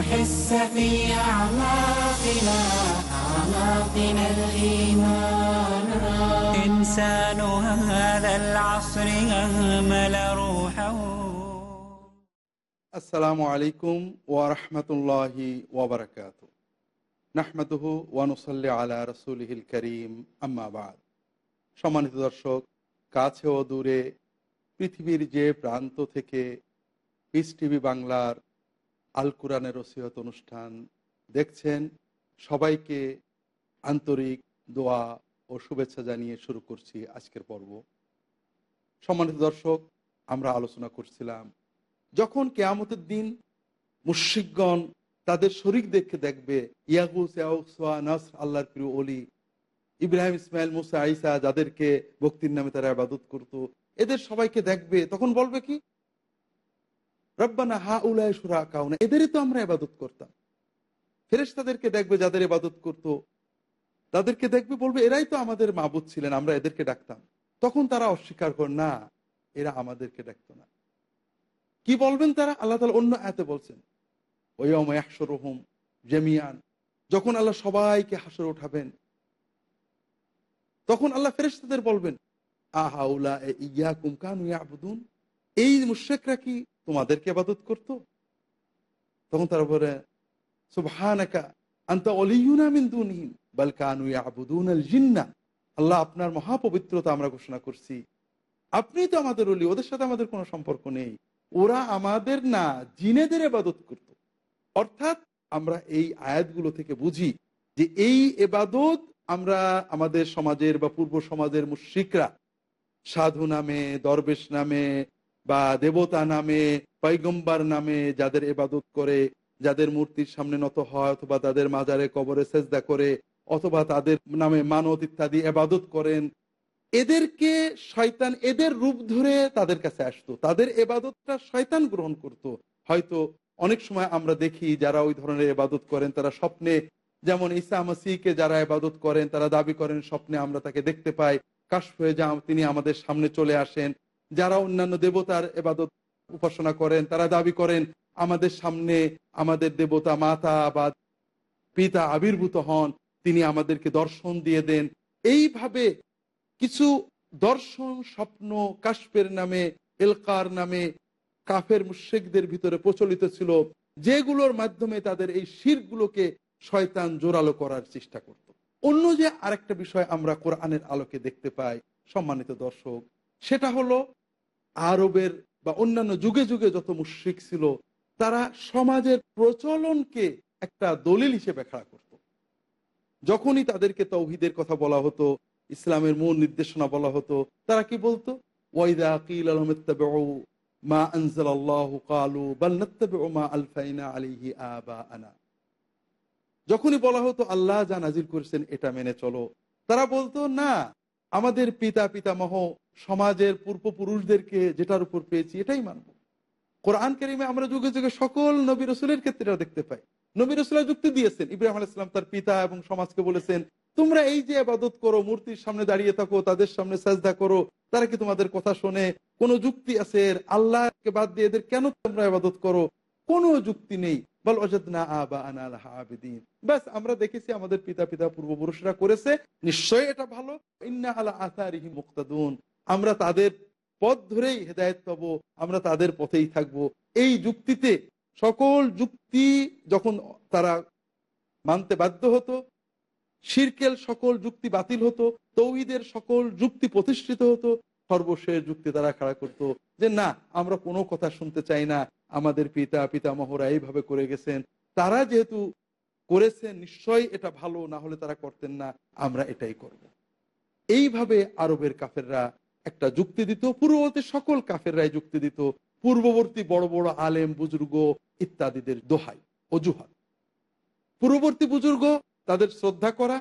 لنحس في أعماقنا أعماقنا الإيمان إنسان هذا العصر أهمل روحه আসসালামু আলাইকুম ওয়ারহমতুল্লাহি ওবরাকাত নাহমাদুহু ওয়ানুসাল্লি আলা রসুলহিল করিম আম্মাবাদ সম্মানিত দর্শক কাছে ও দূরে পৃথিবীর যে প্রান্ত থেকে পিস টিভি বাংলার আল কোরআনের ওসিয়ত অনুষ্ঠান দেখছেন। সবাইকে আন্তরিক দোয়া ও শুভেচ্ছা জানিয়ে শুরু করছি আজকের পর্ব। সম্মানিত দর্শক, আমরা আলোচনা করছিলাম, যখন কেয়ামতের দিন মুশিকগণ তাদের শরিক দেখে দেখবে ইয়াগুস ইয়াউসা নাসর আল্লাহর প্রিয় অলি ইব্রাহিম, ইসমাইল, মুসা আইসা যাদেরকে ভক্তির নামে তারা আবাদত করত, এদের সবাইকে দেখবে, তখন বলবে কি? রব্বানা হা উলায় সুরা কাউনা এদেরই তো আমরা আবাদত করতাম। ফেরেশ তাদেরকে দেখবে যাদের ইবাদত করত, তাদেরকে দেখবে, বলবে, এরাই তো আমাদের মাবুদ ছিলেন, আমরা এদেরকে ডাকতাম। তখন তারা অস্বীকার কর, না, এরা আমাদেরকে ডাকতো না। কি বলবেন তারা? আল্লাহ তালা অন্য আয়াতে বলছেন ওয়ম জেমিয়ান যখন আল্লাহ সবাইকে হাসর উঠাবেন তখন আল্লাহ ফেরেশতাদের বলবেন আহাউলা ইয়া কুমকান ইয়াবুদুন? এই মুশেকরা কি তোমাদেরকে আবাদত করত? তখন তারা বলে, সুবহানাকা আন্তা অলিউনা দুনহিম, বাল ইয়াবুদুন আল জিন্না। আল্লাহ আপনার মহাপবিত্রতা আমরা ঘোষণা করছি। আপনি তো আমাদের অলি, ওদের সাথে আমাদের কোনো সম্পর্ক নেই। ওরা আমাদের না, জিনেদের এবাদত করত। অর্থাৎ আমরা এই আয়াতগুলো থেকে বুঝি যে এই এবাদত আমরা আমাদের সমাজের বা পূর্ব সমাজের মুশ্রিকরা সাধু নামে, দরবেশ নামে বা দেবতা নামে পৈগম্বার নামে যাদের এবাদত করে, যাদের মূর্তির সামনে নত হয় অথবা তাদের মাজারে কবরে সেজদা করে অথবা তাদের নামে মানত ইত্যাদি এবাদত করেন, এদেরকে শয়তান এদের রূপ ধরে তাদের কাছে আসতো। তাদের এবাদতটা শয়তান গ্রহণ করত। হয়তো অনেক সময় আমরা দেখি যারা ওই ধরনের এবাদত করেন, তারা স্বপ্নে, যেমন ইসা মাসিকে যারা এবাদত করেন, তারা দাবি করেন, স্বপ্নে আমরা তাকে দেখতে পাই। কাশ হয়ে যা তিনি আমাদের সামনে চলে আসেন। যারা অন্যান্য দেবতার এবাদত উপাসনা করেন, তারা দাবি করেন, আমাদের সামনে আমাদের দেবতা মাতা বা পিতা আবির্ভূত হন, তিনি আমাদেরকে দর্শন দিয়ে দেন। এইভাবে কিছু দর্শন স্বপ্ন কাশ্পের নামে, এলকার নামে কাফের মুশেকদের ভিতরে প্রচলিত ছিল, যেগুলোর মাধ্যমে তাদের এই শিরগুলোকে শয়তান জোরালো করার চেষ্টা করত। অন্য যে আরেকটা বিষয় আমরা কোরআনের আলোকে দেখতে পাই, সম্মানিত দর্শক, সেটা হলো আরবের বা অন্যান্য যুগে যুগে যত মুশ্রিক ছিল, তারা সমাজের প্রচলনকে একটা দলিল হিসেবে খাড়া করত। যখনই তাদেরকে তৌহিদের কথা বলা হতো, ইসলামের মূল নির্দেশনা বলা হতো, তারা কি বলতো? যখনই বলা হতো, আল্লাহ যা নাজির করেছেন, এটা মেনে চলো। তারা বলতো, না আমাদের পিতা পিতামহ সমাজের পূর্বপুরুষদেরকে যেটার উপর পেয়েছি, এটাই মানব। কোরআন কেরিমে আমরা যুগে যুগে সকল নবী রসুলের ক্ষেত্রে দেখতে পাই। নবী রসুলের যুক্তি দিয়েছেন, ইব্রাহিম আলাইসলাম তার পিতা এবং সমাজকে বলেছেন, তোমরা এই যে আবাদত করো, মূর্তির সামনে দাঁড়িয়ে থাকো, তাদের সামনে সাজদা করো, তারা কি তোমাদের কথা শোনে? কোনো যুক্তি আছে আল্লাহকে বাদ দিয়ে এদের কেন তোমরা আবাদত করো? কোনো যুক্তি নেই। বল আবা আবেদিন। ব্যাস, আমরা দেখেছি আমাদের পিতা পিতা পূর্বপুরুষরা করেছে। নিশ্চয়ই এটা ভালো। ইন্না আলা আসারিহি মুক্তাদুন। আমরা তাদের পথ ধরেই হেদায়ত পাবো, আমরা তাদের পথেই থাকব। এই যুক্তিতে সকল যুক্তি যখন তারা মানতে বাধ্য হতো, শিরকেল সকল যুক্তি বাতিল হতো, তৌহিদের সকল যুক্তি প্রতিষ্ঠিত হতো, সর্বশেষ যুক্তি তারা খাড়া করতো। যে না, আমরা কোনো কথা শুনতে চাই না, আমাদের পিতা, পিতামহরা এইভাবে করে গেছেন। তারা যেহেতু করেছেন, নিশ্চয়ই এটা ভালো, না হলে তারা করতেন না, আমরা এটাই করব। এইভাবে আরবের কাফেররা একটা যুক্তি দিত, পূর্ববর্তী সকল কাফেররাই যুক্তি দিত, পূর্ববর্তী বড় বড় আলেম, বুজুর্গ ইত্যাদিদের দোহাই, অজুহাত। পূর্ববর্তী বুজুর্গ, তাদের শ্রদ্ধা করা,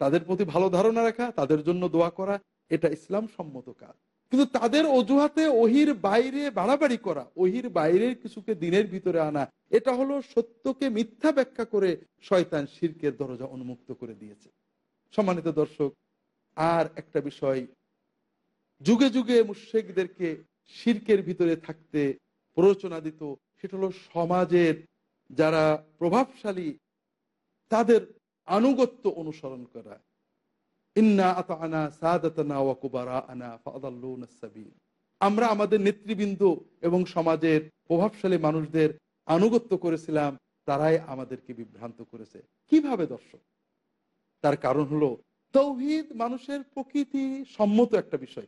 তাদের প্রতি ভালো ধারণা রাখা, তাদের জন্য দোয়া করা, এটা ইসলাম সম্মত কাজ। কিন্তু তাদের অজুহাতে ওহির বাইরে বাড়াবাড়ি করা, ওহির বাইরের কিছুকে দিনের ভিতরে আনা, এটা হলো সত্যকে মিথ্যা ব্যাখ্যা করে শয়তান শির্কের দরজা উন্মুক্ত করে দিয়েছে। সম্মানিত দর্শক, আর একটা বিষয়, যুগে যুগে মুশেকদেরকে শির্কের ভিতরে থাকতে প্ররোচনা দিত সেটা হলো সমাজের যারা প্রভাবশালী, তাদের আনুগত্য অনুসরণ করা। আমরা আমাদের নেতৃবৃন্দ এবং সমাজের প্রভাবশালী মানুষদের আনুগত্য করেছিলাম, তারাই আমাদেরকে বিভ্রান্ত করেছে। কীভাবে, দর্শক? তার কারণ হলো, তৌহিদ মানুষের প্রকৃতি সম্মত একটা বিষয়।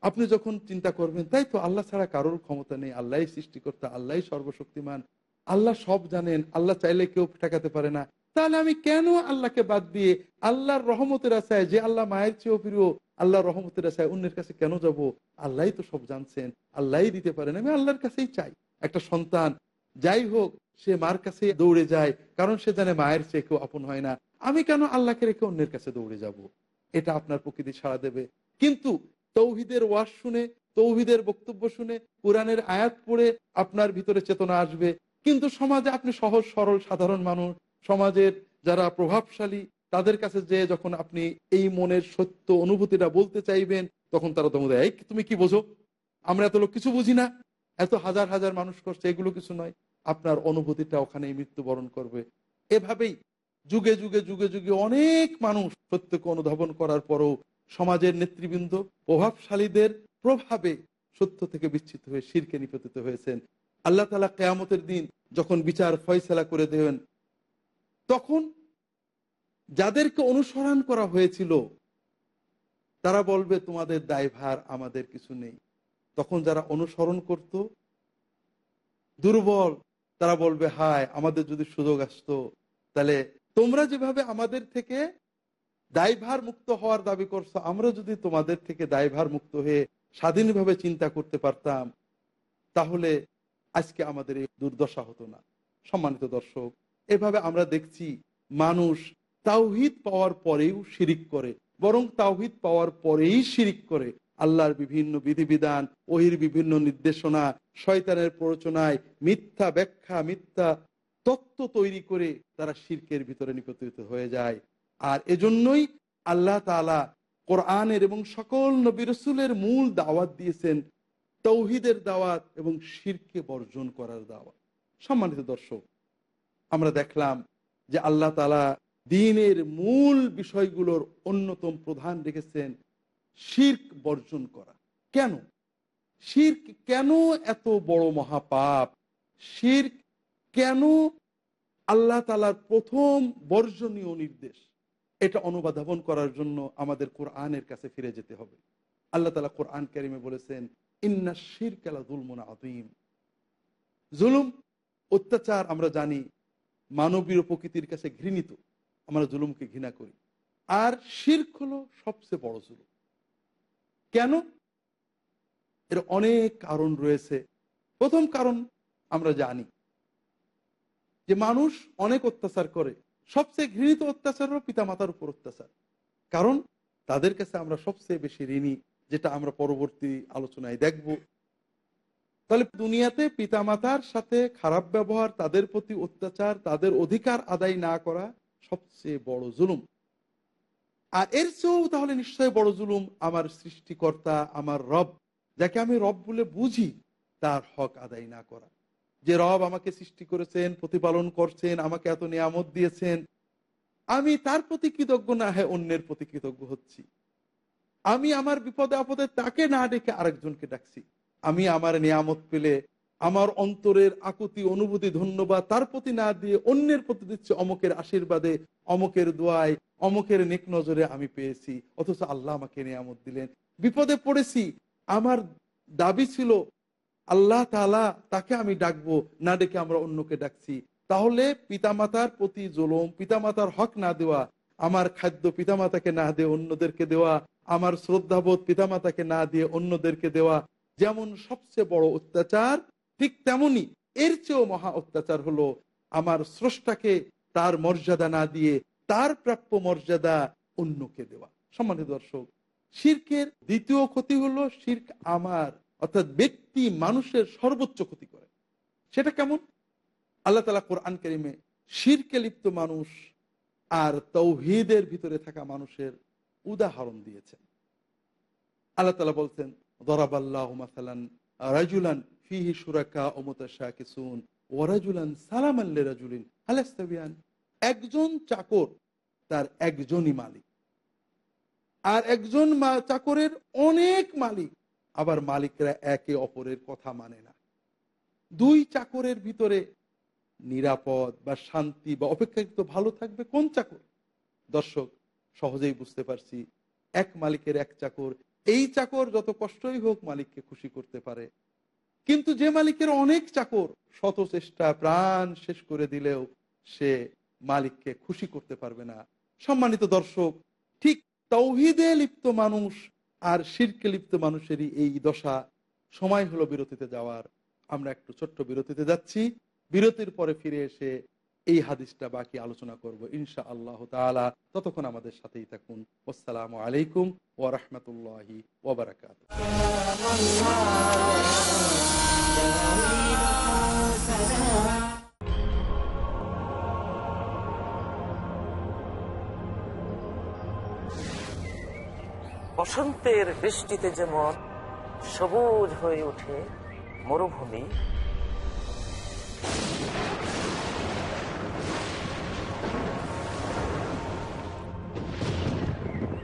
আপনি যখন চিন্তা করবেন, তাই তো আল্লাহ ছাড়া কারোর ক্ষমতা নেই আল্লাহ সৃষ্টিকর্তা আল্লাহ সর্বশক্তিমান, আল্লাহ সব জানেন, আল্লাহ চাইলে কেউ ঠেকাতে পারে না। তাহলে আমি কেন আল্লাহকে বাদ দিয়ে আল্লাহর রহমতের আশায় যে আল্লাহ মায়ের চেয়েও প্রিয়, আল্লাহর রহমতের আশায় অন্যের কাছে কেন যাব? আল্লাহ তো সব জানছেন আল্লাহ দিতে পারেন। আমি আল্লাহর কাছেই চাই। একটা সন্তান, যাই হোক, সে মার কাছে দৌড়ে যায়, কারণ সে জানে মায়ের চেয়ে কেউ আপন হয় না। আমি কেন আল্লাহকে রেখে অন্যের কাছে দৌড়ে যাব? এটা আপনার প্রকৃতি সাড়া দেবে। কিন্তু তৌহিদের ওয়াজ শুনে, তৌহিদের বক্তব্য শুনে, কোরআনের আয়াত পড়ে আপনার ভিতরে চেতনা আসবে। কিন্তু সমাজে আপনি সহজ, সরল, সাধারণ মানুষ সমাজের যারা প্রভাবশালী, তাদের কাছে যে যখন আপনি এই মনের সত্য অনুভূতিটা বলতে চাইবেন, তখন তারা তোমাদের, এই তুমি কি বোঝো? আমরা এত লোক কিছু বুঝি না। এত হাজার হাজার মানুষ করছে, এগুলো কিছু নয়। আপনার অনুভূতিটা ওখানেই মৃত্যুবরণ করবে। এভাবেই যুগে যুগে যুগে যুগে অনেক মানুষ সত্যকে অনুধাবন করার পরও সমাজের নেতৃবৃন্দ প্রভাবশালীদের প্রভাবে সত্য থেকে বিচ্ছিত হয়ে শিরকে নিপতিত হয়েছেন। আল্লাহ তালা কেয়ামতের দিন যখন বিচার ফয়সলা করে দেবেন তখন যাদেরকে অনুসরণ করা হয়েছিল, তারা বলবে, তোমাদের দায়ভার আমাদের কিছু নেই। তখন যারা অনুসরণ করত, দুর্বল, তারা বলবে, হায়, আমাদের যদি সুযোগ আসতো, তাহলে তোমরা যেভাবে আমাদের থেকে দায়ভার মুক্ত হওয়ার দাবি করছ, আমরা যদি তোমাদের থেকে দায়ভার মুক্ত হয়ে স্বাধীনভাবে চিন্তা করতে পারতাম, তাহলে আজকে আমাদের এই দুর্দশা হতো না। সম্মানিত দর্শক এভাবে আমরা দেখছি মানুষ তাওহিদ পাওয়ার পরেও শিরিক করে, বরং তাওহিদ পাওয়ার পরেই শিরিক করে। আল্লাহর বিভিন্ন বিধিবিধান, ওহির বিভিন্ন নির্দেশনা, শয়তানের প্ররোচনায় মিথ্যা ব্যাখ্যা, মিথ্যা তত্ত্ব তৈরি করে তারা শির্কের ভিতরে নিপতিত হয়ে যায়। আর এজন্যই আল্লাহ তালা কোরআনের এবং সকল নবী রসুলের মূল দাওয়াত দিয়েছেন তৌহিদের দাওয়াত এবং শিরকে বর্জন করার দাওয়াত। সম্মানিত দর্শক আমরা দেখলাম যে আল্লাহ তালা দিনের মূল বিষয়গুলোর অন্যতম প্রধান রেখেছেন শির্ক বর্জন করা। কেন? শির্ক কেন এত বড় মহাপাপ? শির্ক কেন আল্লাহ তালার প্রথম বর্জনীয় নির্দেশ? এটা অনুবাধাবন করার জন্য আমাদের কোরআনের কাছে ফিরে যেতে হবে। আল্লাহ তালা কোরআন কারিমে বলেছেন ইন্না শির কেলা দুলমুনা আদিম জুলুম, অত্যাচার আমরা জানি মানবীয় প্রকৃতির কাছে ঘৃণিত, আমরা জুলুমকে ঘৃণা করি। আর শির্ক হলো সবচেয়ে বড় জুলুম। কেন? এর অনেক কারণ রয়েছে। প্রথম কারণ আমরা জানি যে মানুষ অনেক অত্যাচার করে। সবচেয়ে ঘৃণিত অত্যাচার হলো পিতামাতার উপর অত্যাচার। কারণ তাদের কাছে আমরা সবচেয়ে বেশি ঋণী, যেটা আমরা পরবর্তী আলোচনায় দেখব। তাহলে দুনিয়াতে পিতামাতার সাথে খারাপ ব্যবহার, তাদের প্রতি অত্যাচার, তাদের অধিকার আদায় না করা সবচেয়ে বড় জুলুম। আর এর চেয়েও তাহলে নিশ্চয় বড় জুলুম আমার সৃষ্টিকর্তা, আমার রব, যাকে আমি রব বলে বুঝি, তার হক আদায় না করা। যে রব আমাকে সৃষ্টি করেছেন, প্রতিপালন করছেন, আমাকে এত নিয়ামত দিয়েছেন, আমি তার প্রতি কৃতজ্ঞ না হ্যাঁ অন্যের প্রতি কৃতজ্ঞ হচ্ছি। আমি আমার বিপদে আপদে তাকে না ডেকে আরেকজনকে ডাকছি। আমি আমার নিয়ামত পেলে আমার অন্তরের আকুতি, অনুভূতি, ধন্যবাদ তার প্রতি না দিয়ে অন্যের প্রতি দিচ্ছে অমকের আশীর্বাদে, অমকের দোয়ায়, অমকের নেক নজরে আমি পেয়েছি। অথচ আল্লাহ আমাকে নিয়ামত দিলেন। বিপদে পড়েছি। আমার দাবি ছিল, আল্লাহ তালা তাকে আমি ডাকবো, না ডেকে আমরা অন্যকে ডাকছি। তাহলে পিতামাতার প্রতি জোলম, পিতামাতার হক না দেওয়া, আমার খাদ্য পিতামাতাকে না দিয়ে অন্যদেরকে দেওয়া, আমার শ্রদ্ধাবোধ পিতামাতাকে না দিয়ে অন্যদেরকে দেওয়া যেমন সবচেয়ে বড় অত্যাচার, ঠিক তেমনি এর চেয়েও মহা অত্যাচার হলো আমার স্রষ্টাকে তার মর্যাদা না দিয়ে তার প্রাপ্য মর্যাদা অন্যকে দেওয়া। সম্মানিত দর্শক, শির্কের দ্বিতীয় ক্ষতি হলো শির্ক আমার, অর্থাৎ ব্যক্তি মানুষের সর্বোচ্চ ক্ষতি করে। সেটা কেমন? আল্লাহ তালা কোরআন করিমে শিরকে লিপ্ত মানুষ আর তৌহিদের ভিতরে থাকা মানুষের উদাহরণ দিয়েছেন। আল্লাহ তালা বলছেন দরাবাল্লাহ মাসালান রাজুলান ফিহি সুরাকা অমতাশাকিসুন ওয়ারাজুলান সালাম আল্লে রাজুলিন আলাস্তাবিয়ান একজন চাকর, তার একজনই মালিক। আর একজন চাকরের অনেক মালিক, আবার মালিকরা একে অপরের কথা মানে না। দুই চাকরের ভিতরে নিরাপদ বা শান্তি বা অপেক্ষাকৃত ভালো থাকবে কোন চাকর? দর্শক, সহজেই বুঝতে পারছি, এক মালিকের এক চাকর এই চাকর যত কষ্টই হোক মালিককে খুশি করতে পারে। কিন্তু যে মালিকের অনেক চাকর শত চেষ্টা প্রাণ শেষ করে দিলেও সে মালিককে খুশি করতে পারবে না। সম্মানিত দর্শক, ঠিক তৌহিদে লিপ্ত মানুষ আর শিরকে লিপ্ত মানুষেরই এই দশা। সময় হলো বিরতিতে যাওয়ার। আমরা একটু ছোট্ট বিরতিতে যাচ্ছি। বিরতির পরে ফিরে এসে এই হাদিসটা বাকি আলোচনা করব ইনশা আল্লাহ তাআলা। ততক্ষণ আমাদের সাথেই থাকুন। আসসালামু আলাইকুম ওয়া রাহমাতুল্লাহি ওয়া বারাকাতুহু। বসন্তের বৃষ্টিতে যেমন সবুজ হয়ে ওঠে মরুভূমি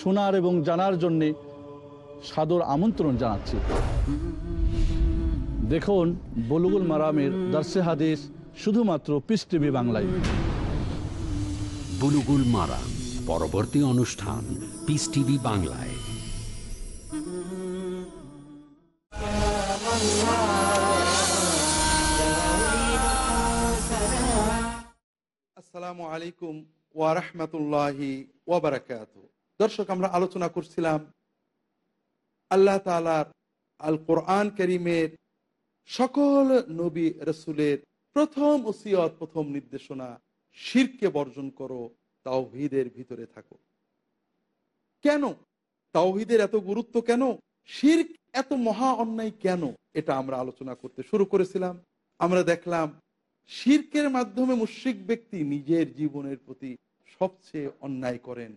শোনার এবং জানার জন্যে সাদর আমন্ত্রণ জানাচ্ছি। দেখুন বলুগুল মারামের দার্সে হাদিস শুধুমাত্র পিস টিভি বাংলায়। বুলুগুল মারা পরবর্তী অনুষ্ঠান পিস টিভি বাংলায়। আসসালামু আলাইকুম ওয়া রাহমাতুল্লাহি ওয়া বারাকাতুহু। দর্শক, আমরা আলোচনা করছিলাম আল্লাহ তাআলার আল কোরআন করিমের সকল নবী রসুলের প্রথম ওসিয়ত, প্রথম নির্দেশনা, শিরকে বর্জন করো, তাওহীদের ভিতরে থাকো। কেন? তাওহিদের এত গুরুত্ব কেন? শির্ক এত মহা অন্যায় কেন? এটা আমরা আলোচনা করতে শুরু করেছিলাম। আমরা দেখলাম, শির্কের মাধ্যমে মুশ্রিক ব্যক্তি নিজের জীবনের প্রতি সবচেয়ে অন্যায় করেন।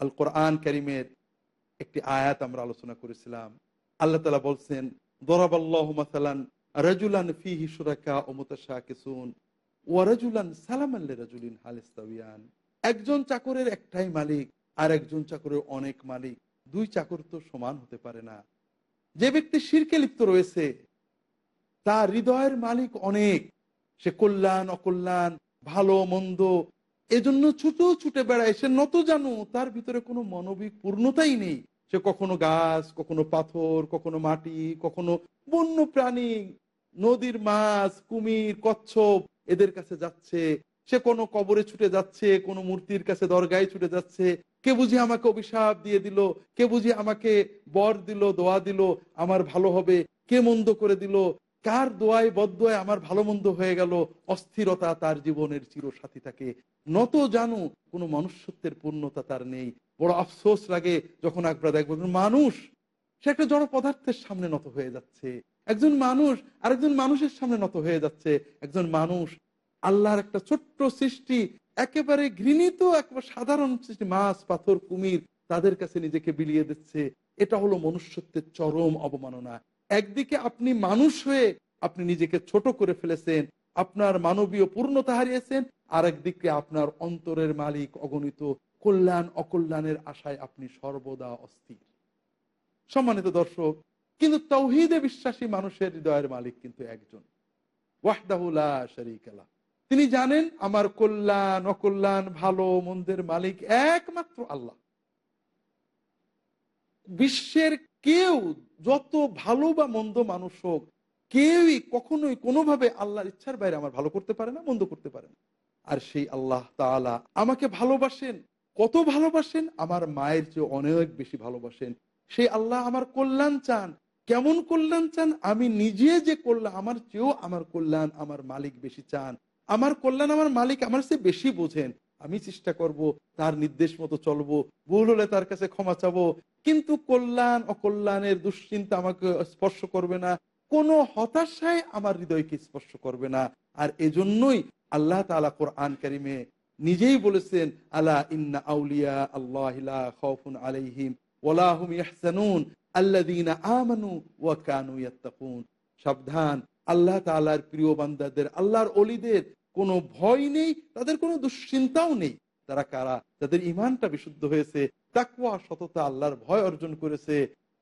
আল কোরআন করিমের একটি আয়াত আমরা আলোচনা করেছিলাম। আল্লাহ তালা বলছেন, দরাবাল্লাহ মাসালান রাজুলান ফি হিসুরাকা অমতাশা কিসুন ওয়ারাজুলান সালামাল্লে রাজুলিন হালিস্তাবিয়ান একজন চাকরের একটাই মালিক আর একজন চাকরের অনেক মালিক, দুই চাকর তো সমান হতে পারে না। যে ব্যক্তি শিরকে লিপ্ত রয়েছে, তার হৃদয়ের মালিক অনেক। সে কল্যাণ, অকল্যাণ, ভালো, মন্দ এজন্য ছুটো ছুটে বেড়ায়। সে নত জানো, তার ভিতরে কোনো মানবিক পূর্ণতাই নেই। সে কখনো গাছ, কখনো পাথর, কখনো মাটি, কখনো বন্য প্রাণী নদীর মাছ, কুমির, কচ্ছপ, এদের কাছে যাচ্ছে। সে কোনো কবরে ছুটে যাচ্ছে, কোনো মূর্তির কাছে দরগায় ছুটে যাচ্ছে। কে বুঝি আমাকে অভিশাপ দিয়ে দিল? কে বুঝি আমাকে বর দিল, দোয়া দিল? আমার ভালো হবে। কে মন্দ করে দিল? কার দোয়ায় বদোয়ায় আমার ভালো মন্দ হয়ে গেল? অস্থিরতা তার জীবনের চিরসাথী থাকে নত জানু, কোনো মনুষ্যত্বের পূর্ণতা তার নেই। বড় আফসোস লাগে যখন একবার দেখব মানুষ, সে একটা জড় পদার্থের সামনে নত হয়ে যাচ্ছে। একজন মানুষ, আরেকজন মানুষের সামনে নত হয়ে যাচ্ছে। একজন মানুষ, আল্লাহর একটা ছোট্ট সৃষ্টি, একেবারে ঘৃণিত, একবার সাধারণ সৃষ্টি, মাছ, পাথর, কুমির, তাদের কাছে নিজেকে বিলিয়ে দিচ্ছে। এটা হলো মনুষ্যত্বের চরম অবমাননা। একদিকে আপনি মানুষ হয়ে আপনি নিজেকে ছোট করে ফেলেছেন, আপনার মানবীয় পূর্ণতা হারিয়েছেন আর একদিকে আপনার অন্তরের মালিক, অগণিত কল্যাণ, অকল্যাণের আশায় আপনি সর্বদা অস্থির। সম্মানিত দর্শক, কিন্তু তৌহিদে বিশ্বাসী মানুষের হৃদয়ের মালিক কিন্তু একজন। ওয়াহদাহুল্লাহ তিনি জানেন, আমার কল্যাণ, অকল্যাণ, ভালো, মন্দের মালিক একমাত্র আল্লাহ। বিশ্বের কেউ যত ভালো বা মন্দ মানুষ হোক, কেউই কখনোই কোনোভাবে আল্লাহর ইচ্ছার বাইরে আমার ভালো করতে পারে না, মন্দ করতে পারে না। আর সেই আল্লাহ তালা আমাকে ভালোবাসেন। কত ভালোবাসেন? আমার মায়ের চেয়ে অনেক বেশি ভালোবাসেন। সেই আল্লাহ আমার কল্যাণ চান। কেমন কল্যাণ চান? আমি নিজে যে কল্যাণ, আমার চেয়েও আমার কল্যাণ আমার মালিক বেশি চান। আমার কল্যাণ আমার মালিক আমার চেয়ে বেশি বোঝেন। আমি চেষ্টা করব, তার নির্দেশ মতো চলবো, ভুল হলে তার কাছে ক্ষমা চাবো। কিন্তু কল্যাণ অকল্যাণের দুশ্চিন্তা আমাকে স্পর্শ করবে না, কোনো হতাশায় আমার হৃদয়কে স্পর্শ করবে না। আর এজন্যই আল্লাহ তালা কোরআন কারিমে নিজেই বলেছেন, আলা ইন্না আউলিয়া আল্লাহ খৌফুন আলাইহিম ওলাহুম ইয়াহসানুন আল্লাযীনা আমানু ওয়া কানু ইয়াত্তাকুন। সাবধান, আল্লাহ তাআলার প্রিয় বান্দাদের, আল্লাহর অলিদের কোনো ভয় নেই, তাদের কোনো দুশ্চিন্তাও নেই। তারা কারা? তাদের ইমানটা বিশুদ্ধ হয়েছে তাকুয়া সততা, আল্লাহর ভয় অর্জন করেছে,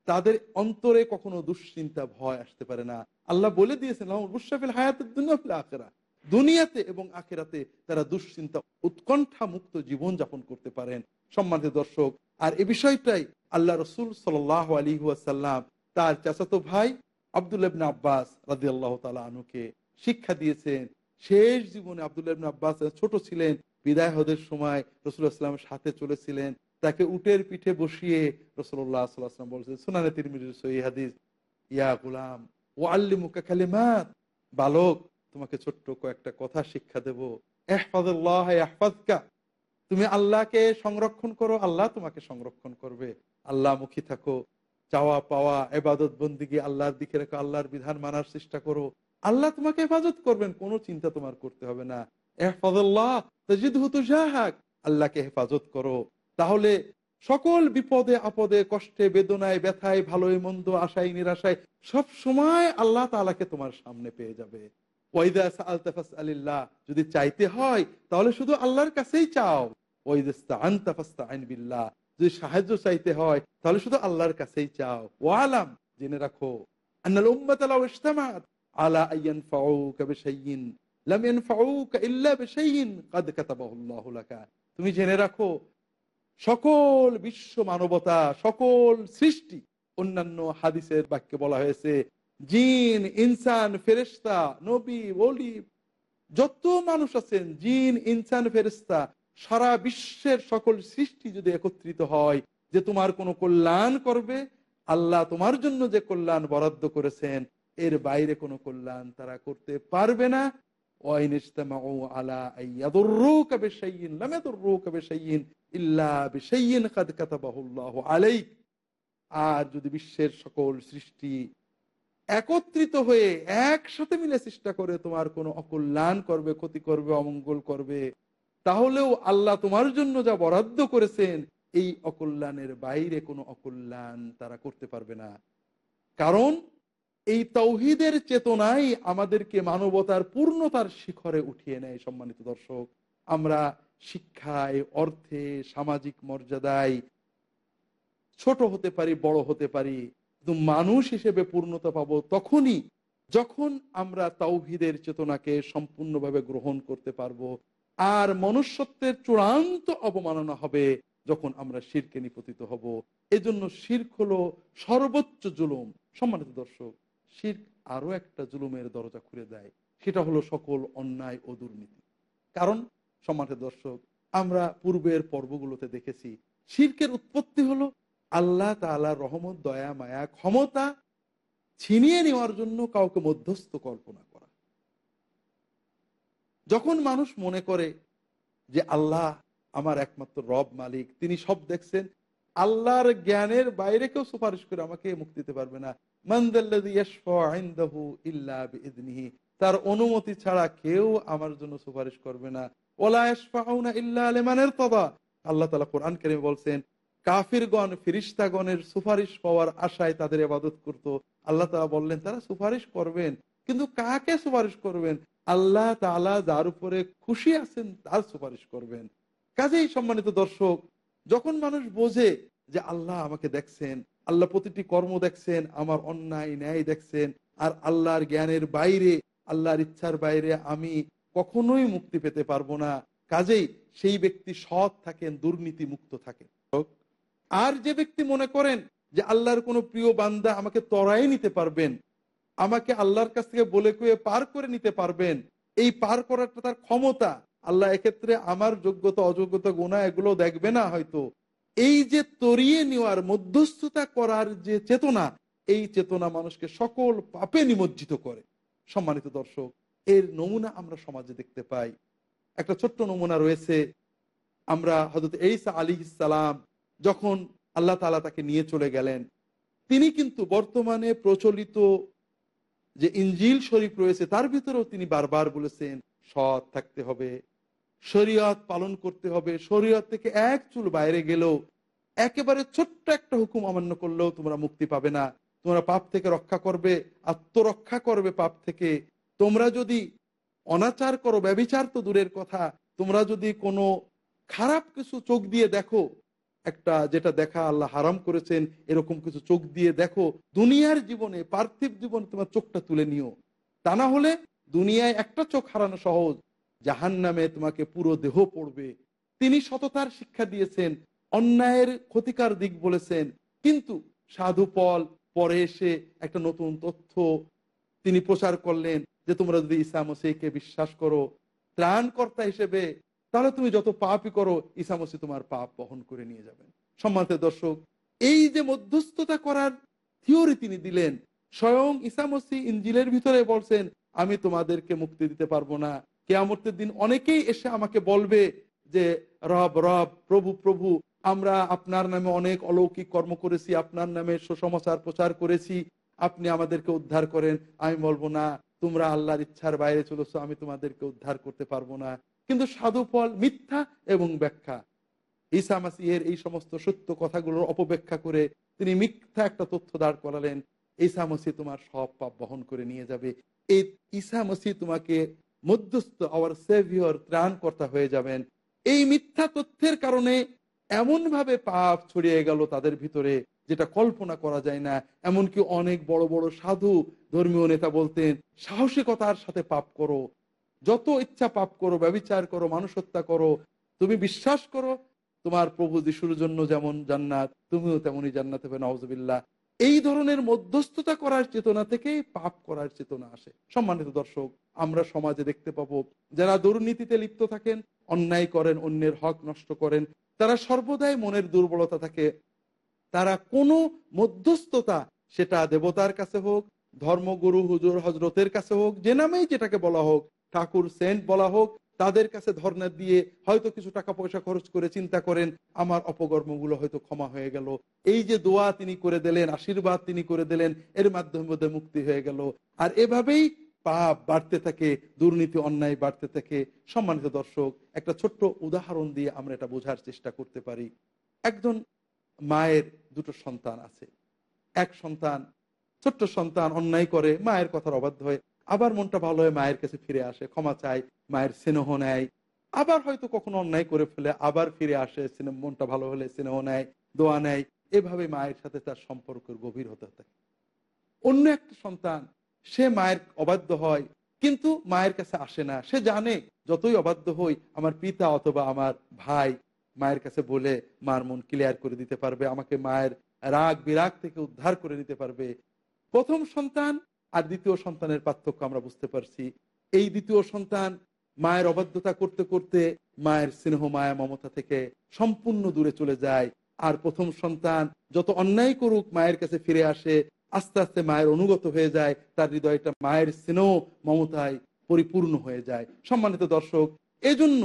তাদের অন্তরে কখনো দুশ্চিন্তা, ভয় আসতে পারে না। আল্লাহ বলে দিয়েছেন মুশাফিল হায়াতের দুনিয়া আখেরা দুনিয়াতে এবং আখেরাতে তারা দুশ্চিন্তা, উৎকণ্ঠা মুক্ত জীবন যাপন করতে পারেন। সম্মানিত দর্শক, আর এ বিষয়টাই আল্লাহ রসুল সাল আলী ওয়াসাল্লাম তার চাচাতো ভাই আবদুল্লাবন আব্বাস রাজি আল্লাহ তালা আনুকে শিক্ষা দিয়েছেন। শেষ জীবনে আবদুল্লাবন আব্বাস ছোট ছিলেন বিদায় হদের সময় রসুল্লাহ ইসলামের সাথে চলেছিলেন। তাকে উটের পিঠে বসিয়ে রসুল্লাহ সাল্লাহাম বলছেন, সোনানে তিরমির সহি হাদিস, ইয়া গুলাম ও আল্লিমুকা কালিমাত। বালক, তোমাকে ছোট্ট কয়েকটা কথা শিক্ষা দেব। এহফাদুল্লাহ তুমি আল্লাহকে সংরক্ষণ করো, আল্লাহ তোমাকে সংরক্ষণ করবে। আল্লাহ মুখী থাকো, চাওয়া পাওয়া, এবাদত বন্দিগি আল্লাহর দিকে রেখো, আল্লাহর বিধান মানার চেষ্টা করো। আল্লাহ তোমাকে হেফাজত করবেন, কোনো চিন্তা তোমার করতে হবে না। আল্লাহকে হেফাজত করো। তাহলে সকল বিপদে, আপদে, কষ্টে, বেদনায়, ব্যথায় ভালোই মন্দ, আশায়, নিরাশায়, সব সময় আল্লাহ তালাকে তোমার সামনে পেয়ে যাবে। যদি চাইতে হয়, তাহলে শুধু আল্লাহর কাছেই চাও। বিল্লাহ, যদি সাহায্য চাইতে হয়, তাহলে শুধু আল্লাহর কাছেই চাও। ও আলাম, জেনে রাখো। ইজতামাত, আলা তুমি জেনে রাখো, সকল বিশ্ব মানবতা, সকল সৃষ্টি, অন্যান্য হাদিসের বাক্যে বলা হয়েছে, জিন, ইনসান ফেরেস্তা নবী, ওলি, যত মানুষ আছেন, জিন, ইনসান ফেরেস্তা সারা বিশ্বের সকল সৃষ্টি যদি একত্রিত হয়, যে তোমার কোনো কল্যাণ করবে, আল্লাহ তোমার জন্য যে কল্যাণ বরাদ্দ করেছেন, এর বাইরে কোনো কল্যাণ তারা করতে পারবে না। আর যদি বিশ্বের সকল সৃষ্টি একত্রিত হয়ে একসাথে মিলে চেষ্টা করে তোমার কোনো অকল্যাণ করবে, ক্ষতি করবে, অমঙ্গল করবে, তাহলেও আল্লাহ তোমার জন্য যা বরাদ্দ করেছেন, এই অকল্যাণের বাইরে কোনো অকল্যাণ তারা করতে পারবে না। কারণ এই তৌহিদের চেতনাই আমাদেরকে মানবতার পূর্ণতার শিখরে উঠিয়ে নেয়, সম্মানিত দর্শক। আমরা শিক্ষায়, অর্থে, সামাজিক মর্যাদায় ছোট হতে পারি, বড় হতে পারি, কিন্তু মানুষ হিসেবে পূর্ণতা পাবো তখনই যখন আমরা তাওহিদের চেতনাকে সম্পূর্ণভাবে গ্রহণ করতে পারব। আর মনুষ্যত্বের চূড়ান্ত অবমাননা হবে যখন আমরা শিরকে নিপতিত হব। এজন্য শির্ক হলো সর্বোচ্চ জুলুম, সম্মানিত দর্শক। শির্ক আরও একটা জুলুমের দরজা খুলে দেয়। সেটা হলো সকল অন্যায় ও দুর্নীতি। কারণ, সম্মানিত দর্শক, আমরা পূর্বের পর্বগুলোতে দেখেছি, শির্কের উৎপত্তি হলো আল্লাহ তালা রহমত, দয়া, মায়া, ক্ষমতা ছিনিয়ে নেওয়ার জন্য কাউকে মধ্যস্থ কল্পনা করা। যখন মানুষ মনে করে যে আল্লাহ আমার একমাত্র রব, মালিক, তিনি সব দেখছেন, আল্লাহর জ্ঞানের বাইরে কেউ সুপারিশ করে আমাকে মুক্তি দিতে পারবে না তার অনুমতি ছাড়া কেউ আমার জন্য সুপারিশ করবে না। আল্লাহ তালা কোরআন কেরিম বলছেন, কাফিরগণ, ফিরিস্তাগণের সুপারিশ পাওয়ার আশায় তাদের আবাদত করত। আল্লাহ তালা বললেন, তারা সুপারিশ করবেন, কিন্তু কাকে সুপারিশ করবেন? আল্লাহ তালা যার উপরে খুশি আছেন, তার সুপারিশ করবেন। কাজেই সম্মানিত দর্শক, যখন মানুষ বোঝে যে আল্লাহ আমাকে দেখছেন আল্লাহ প্রতিটি কর্ম দেখছেন, আমার অন্যায়, ন্যায় দেখছেন, আর আল্লাহর জ্ঞানের বাইরে, আল্লাহর ইচ্ছার বাইরে আমি কখনোই মুক্তি পেতে পারব না। কাজেই সেই ব্যক্তি সৎ থাকেন দুর্নীতি মুক্ত থাকেন। আর যে ব্যক্তি মনে করেন যে আল্লাহর কোনো প্রিয় বান্দা আমাকে তরাই নিতে পারবেন, আমাকে আল্লাহর কাছ থেকে বলে কুয়ে পার করে নিতে পারবেন, এই পার করাটা তার ক্ষমতা। আল্লাহ এক্ষেত্রে আমার যোগ্যতা, অযোগ্যতা গোনা এগুলো দেখবে না হয়তো। এই যে তরিয়ে নেওয়ার মধ্যস্থতা করার যে চেতনা, এই চেতনা মানুষকে সকল পাপে নিমজ্জিত করে। সম্মানিত দর্শক, এর নমুনা আমরা সমাজে দেখতে পাই। একটা ছোট্ট নমুনা রয়েছে। আমরা হজরত এইসা আলী ইসালাম যখন আল্লাহ তালা তাকে নিয়ে চলে গেলেন, তিনি কিন্তু বর্তমানে প্রচলিত যে ইঞ্জিল শরীফ রয়েছে, তার ভিতরেও তিনি বারবার বলেছেন, সৎ থাকতে হবে। শরীয়ত পালন করতে হবে। শরীয়ত থেকে এক চুল বাইরে গেলেও একেবারে ছোট্ট একটা হুকুম অমান্য করলেও তোমরা মুক্তি পাবে না। তোমরা পাপ থেকে রক্ষা করবে, আত্মরক্ষা করবে পাপ থেকে। তোমরা যদি অনাচার করো ব্যবিচার তো দূরের কথা। তোমরা যদি কোনো খারাপ কিছু চোখ দিয়ে দেখো, একটা যেটা দেখা আল্লাহ হারাম করেছেন, এরকম কিছু চোখ দিয়ে দেখো, দুনিয়ার জীবনে, পার্থিব জীবনে তোমার চোখটা তুলে নিও। তা না হলে দুনিয়ায় একটা চোখ হারানো সহজ। জাহান নামে তোমাকে পুরো দেহ পড়বে। তিনি সততার শিক্ষা দিয়েছেন, অন্যায়ের ক্ষতিকার দিক বলেছেন। কিন্তু সাধু পল, পরে এসে একটা নতুন তথ্য তিনি প্রচার করলেন যে, তোমরা যদি ইসলাম সেইকে বিশ্বাস করো, ত্রাণকর্তা হিসেবে, তাহলে তুমি যত পাপই করো ইসামসি তোমার পাপ বহন করে নিয়ে যাবেন। সম্মানিত দর্শক, এই যে মধ্যস্থতা করার থিওরি তিনি দিলেন, স্বয়ং ইসামসি ইঞ্জিলের ভিতরে বলছেন, আমি তোমাদেরকে মুক্তি দিতে পারব না। কেয়ামতের দিন অনেকেই এসে আমাকে বলবে যে, রব রব, প্রভু প্রভু, আমরা আপনার নামে অনেক অলৌকিক কর্ম করেছি, আপনার নামে সুসমাচার প্রচার করেছি, আপনি আমাদেরকে উদ্ধার করেন। আমি বলব, না, তোমরা আল্লাহর ইচ্ছার বাইরে চলেছো আমি তোমাদেরকে উদ্ধার করতে পারব না। কিন্তু সাধু ফল মিথ্যা এবং ব্যাখ্যা। ঈসা মাসিহের এই সমস্ত সত্য কথাগুলোর অপব্যাখ্যা করে তিনি মিথ্যা একটা তথ্য দাঁড় করালেন, ঈসা মসি তোমার সব পাপ বহন করে নিয়ে যাবে। এই ঈসা মসি তোমাকে মধ্যস্থ আওয়ার সেভিয়র ত্রাণকর্তা হয়ে যাবেন। এই মিথ্যা তথ্যের কারণে এমন ভাবে পাপ ছড়িয়ে গেল তাদের ভিতরে, যেটা কল্পনা করা যায় না। এমনকি অনেক বড় বড় সাধু ধর্মীয় নেতা বলতেন, সাহসিকতার সাথে পাপ করো। যত ইচ্ছা পাপ করো, ব্যবচার করো, মানুষ হত্যা করো, তুমি বিশ্বাস করো, তোমার প্রভু যিশুর জন্য যেমন জান্নাত, তুমিও তেমনই জান্নাত হবে নওয়াজবিল্লা এই ধরনের মধ্যস্থতা করার চেতনা থেকে পাপ করার চেতনা আসে। সম্মানিত দর্শক, আমরা সমাজে দেখতে পাবো, যারা দুর্নীতিতে লিপ্ত থাকেন, অন্যায় করেন, অন্যের হক নষ্ট করেন, তারা সর্বদাই মনের দুর্বলতা থাকে। তারা কোনো মধ্যস্থতা, সেটা দেবতার কাছে হোক, ধর্মগুরু, হুজুর হজরতের কাছে হোক, যে নামেই যেটাকে বলা হোক, ঠাকুর, সেন্ট বলা হোক তাদের কাছে ধর্ণা দিয়ে হয়তো কিছু টাকা পয়সা খরচ করে চিন্তা করেন, আমার অপকর্মগুলো হয়তো ক্ষমা হয়ে গেল। এই যে দোয়া তিনি করে দিলেন, আশীর্বাদ তিনি করে দিলেন, এর মাধ্যমে মুক্তি হয়ে গেল। আর এভাবেই পাপ বাড়তে থাকে, দুর্নীতি, অন্যায় বাড়তে থাকে। সম্মানিত দর্শক, একটা ছোট্ট উদাহরণ দিয়ে আমরা এটা বোঝার চেষ্টা করতে পারি। একজন মায়ের দুটো সন্তান আছে। এক সন্তান, ছোট্ট সন্তান অন্যায় করে, মায়ের কথার অবাধ্য হয় আবার মনটা ভালো হয়ে মায়ের কাছে ফিরে আসে, ক্ষমা চায়। মায়ের স্নেহ নেয়, আবার হয়তো কখনো অন্যায় করে ফেলে, আবার ফিরে আসে মনটা ভালো হলে স্নেহ নেয়, দোয়া নেয়, এভাবে মায়ের সাথে তার সম্পর্কের গভীর হতে থাকে। অন্য একটা সন্তান, সে মায়ের অবাধ্য হয়, কিন্তু মায়ের কাছে আসে না। সে জানে, যতই অবাধ্য হই, আমার পিতা অথবা আমার ভাই মায়ের কাছে বলে, মার মন ক্লিয়ার করে দিতে পারবে, আমাকে মায়ের রাগ, বিরাগ থেকে উদ্ধার করে দিতে পারবে। প্রথম সন্তান আর দ্বিতীয় সন্তানের পার্থক্য আমরা বুঝতে পারছি। এই দ্বিতীয় সন্তান মায়ের অবাধ্যতা করতে করতে মায়ের স্নেহ, মায়া, মমতা থেকে সম্পূর্ণ দূরে চলে যায়। আর প্রথম সন্তান যত অন্যায় করুক, মায়ের কাছে ফিরে আসে, আস্তে আস্তে মায়ের অনুগত হয়ে যায়, তার হৃদয়টা মায়ের স্নেহ, মমতায় পরিপূর্ণ হয়ে যায়। সম্মানিত দর্শক, এজন্য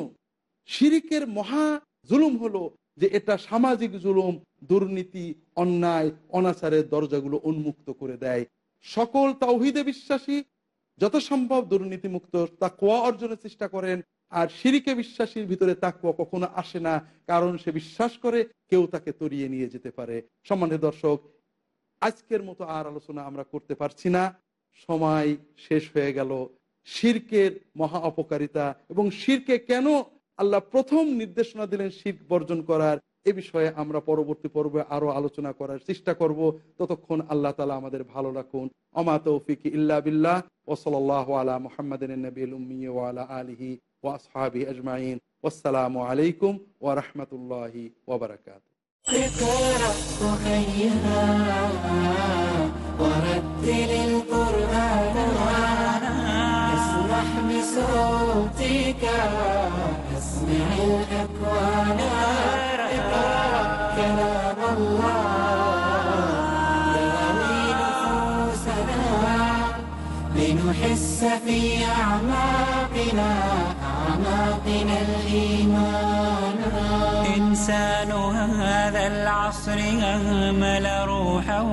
শিরিকের মহা জুলুম হলো যে এটা সামাজিক জুলুম, দুর্নীতি, অন্যায়, অনাচারের দরজাগুলো উন্মুক্ত করে দেয়। সকল তাওহিদে বিশ্বাসী যত সম্ভব দুর্নীতিমুক্ত তাকুয়া অর্জনের চেষ্টা করেন, আর সিরিকে বিশ্বাসীর ভিতরে তাকুয়া কখনো আসে না, কারণ সে বিশ্বাস করে কেউ তাকে তরিয়ে নিয়ে যেতে পারে। সম্মানের দর্শক, আজকের মতো আর আলোচনা আমরা করতে পারছি না। সময় শেষ হয়ে গেল। শিরকের মহা অপকারিতা এবং শিরকে কেন আল্লাহ প্রথম নির্দেশনা দিলেন শির বর্জন করার এ বিষয়ে আমরা পরবর্তী পর্বে আরো আলোচনা করার চেষ্টা করব ততক্ষণ আল্লাহ তালা আমাদের ভালো রাখুন অমা তৌফিক ইল্লা বিল্লাহ ওসলাল্লাহ আলা মোহাম্মদিন নবীল উম্মি ওয়ালা আলিহি ওয়াসহাবি আজমাইন আসসালামু আলাইকুম ওয়া রাহমাতুল্লাহি ওয়া বারাকাতুহু اقرأ وخيرا ورتل القرآن اسمح بصوتك أسمع الأكوان اقرأ كلام الله. يروي نفوسنا لنحس في أعماقنا أعماقنا الإيمان. إنسان هذا العصر أهمل روحه.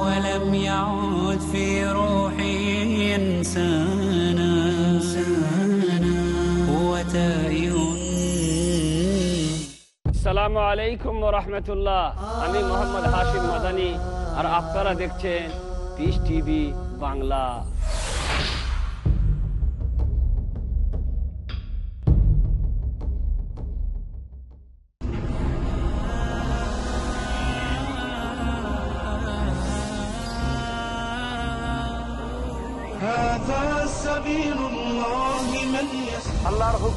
ولم يعد في روحه إنسانا هو تائه আসসালামু আলাইকুম রহমতুল্লাহ আমি মোহাম্মদ হাশিম মাদানি আর আপনারা দেখছেন পিস টিভি বাংলা